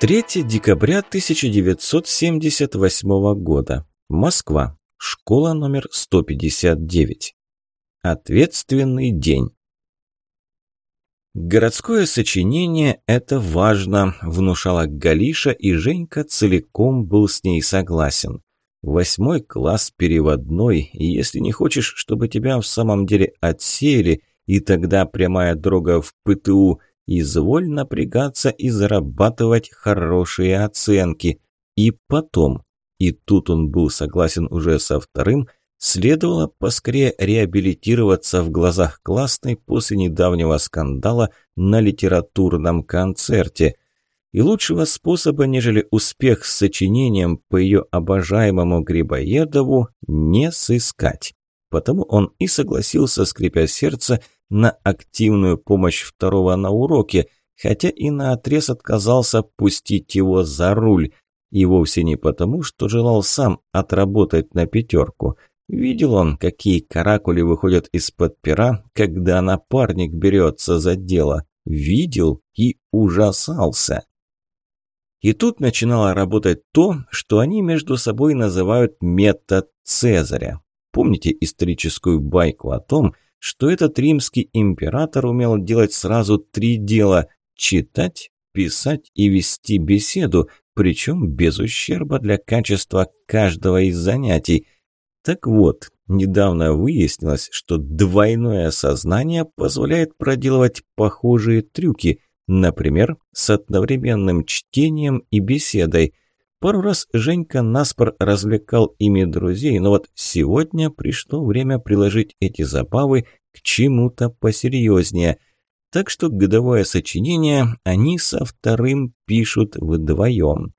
3 декабря 1978 года. Москва. Школа номер 159. Ответственный день. Городское сочинение – это важно, внушала Галиша, и Женька целиком был с ней согласен. Восьмой класс переводной, и если не хочешь, чтобы тебя в самом деле отсеяли, и тогда прямая дорога в ПТУ – изволь напрягаться и зарабатывать хорошие оценки. И потом, и тут он был согласен уже со вторым, следовало поскорее реабилитироваться в глазах классной после недавнего скандала на литературном концерте. И лучшего способа, нежели успех с сочинением по ее обожаемому Грибоедову, не сыскать. Потому он и согласился, скрипя сердце, на активную помощь второго на уроке, хотя и наотрез отказался пустить его за руль. И вовсе не потому, что желал сам отработать на пятерку. Видел он, какие каракули выходят из-под пера, когда напарник берется за дело. Видел и ужасался. И тут начинало работать то, что они между собой называют метод Цезаря. Помните историческую байку о том, что этот римский император умел делать сразу три дела – читать, писать и вести беседу, причем без ущерба для качества каждого из занятий. Так вот, недавно выяснилось, что двойное сознание позволяет проделывать похожие трюки, например, с одновременным чтением и беседой – Пару раз Женька наспор развлекал ими друзей, но вот сегодня пришло время приложить эти забавы к чему-то посерьезнее. Так что годовое сочинение они со вторым пишут вдвоем.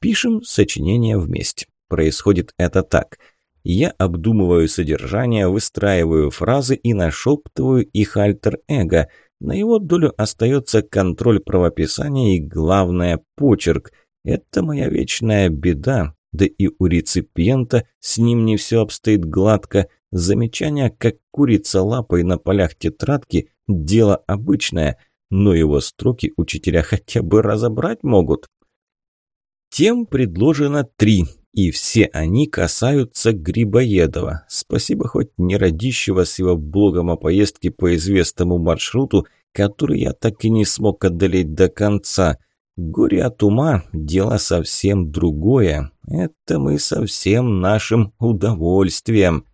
Пишем сочинение вместе. Происходит это так. Я обдумываю содержание, выстраиваю фразы и нашептываю их альтер-эго. На его долю остается контроль правописания и, главное, почерк – это моя вечная беда, да и у реципиента с ним не все обстоит гладко. Замечание, как курица лапой на полях тетрадки, дело обычное, но его строки учителя хотя бы разобрать могут. Тем предложено три, и все они касаются Грибоедова. Спасибо хоть не родищего с его блогом о поездке по известному маршруту, который я так и не смог одолеть до конца – Горе от ума – дело совсем другое. Это мы со всем нашим удовольствием.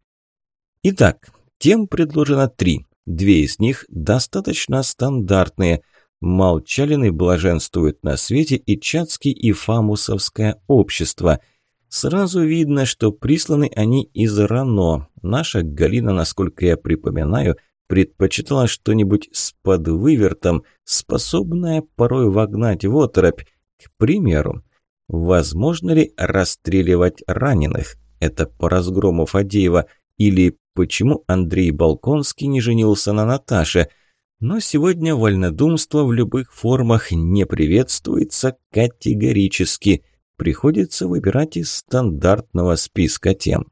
Итак, тем предложено три. Две из них достаточно стандартные. Молчалины блаженствуют на свете и Чацкий и Фамусовское общество. Сразу видно, что присланы они из РАНО. Наша Галина, насколько я припоминаю – предпочитала что-нибудь с подвывертом, способное порой вогнать в оторопь. К примеру, возможно ли расстреливать раненых? Это по разгрому Фадеева. Или почему Андрей Балконский не женился на Наташе? Но сегодня вольнодумство в любых формах не приветствуется категорически. Приходится выбирать из стандартного списка тем.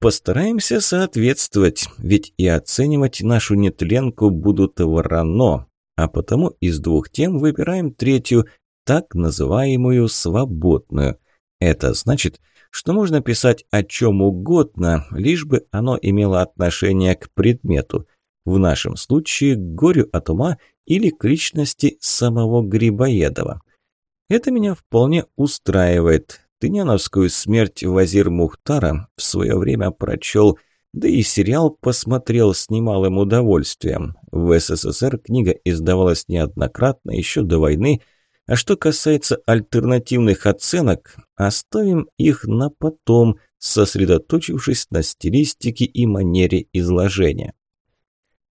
Постараемся соответствовать, ведь и оценивать нашу нетленку будут ворано, а потому из двух тем выбираем третью, так называемую свободную. Это значит, что можно писать о чем угодно, лишь бы оно имело отношение к предмету. В нашем случае к горю от ума или к личности самого Грибоедова. Это меня вполне устраивает. Тыняновскую смерть Вазир Мухтара в свое время прочел, да и сериал посмотрел с немалым удовольствием. В СССР книга издавалась неоднократно еще до войны, а что касается альтернативных оценок, оставим их на потом, сосредоточившись на стилистике и манере изложения.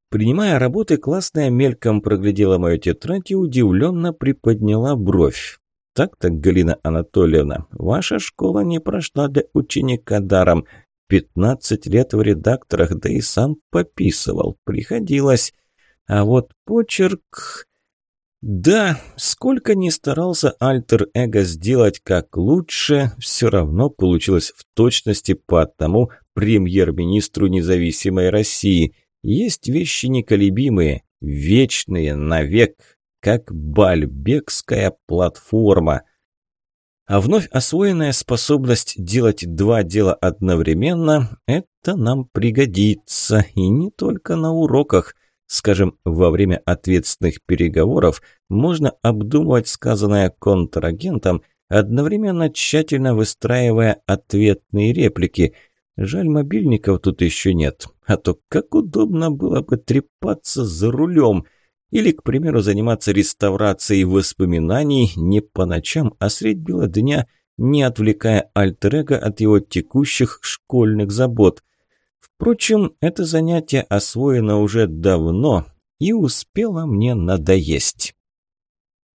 Принимая работы, классная мельком проглядела мою тетрадь и удивленно приподняла бровь. Так-то, Галина Анатольевна, ваша школа не прошла для ученика даром. Пятнадцать лет в редакторах, да и сам пописывал. Приходилось. А вот почерк... Да, сколько ни старался альтер-эго сделать как лучше, все равно получилось в точности по одному премьер-министру независимой России. Есть вещи неколебимые, вечные, навек. Как бальбекская платформа. А вновь освоенная способность делать два дела одновременно – это нам пригодится, и не только на уроках. Скажем, во время ответственных переговоров можно обдумывать сказанное контрагентом, одновременно тщательно выстраивая ответные реплики. Жаль, мобильников тут еще нет, а то как удобно было бы трепаться за рулем – или, к примеру, заниматься реставрацией воспоминаний не по ночам, а средь бела дня, не отвлекая альтер от его текущих школьных забот. Впрочем, это занятие освоено уже давно и успело мне надоесть.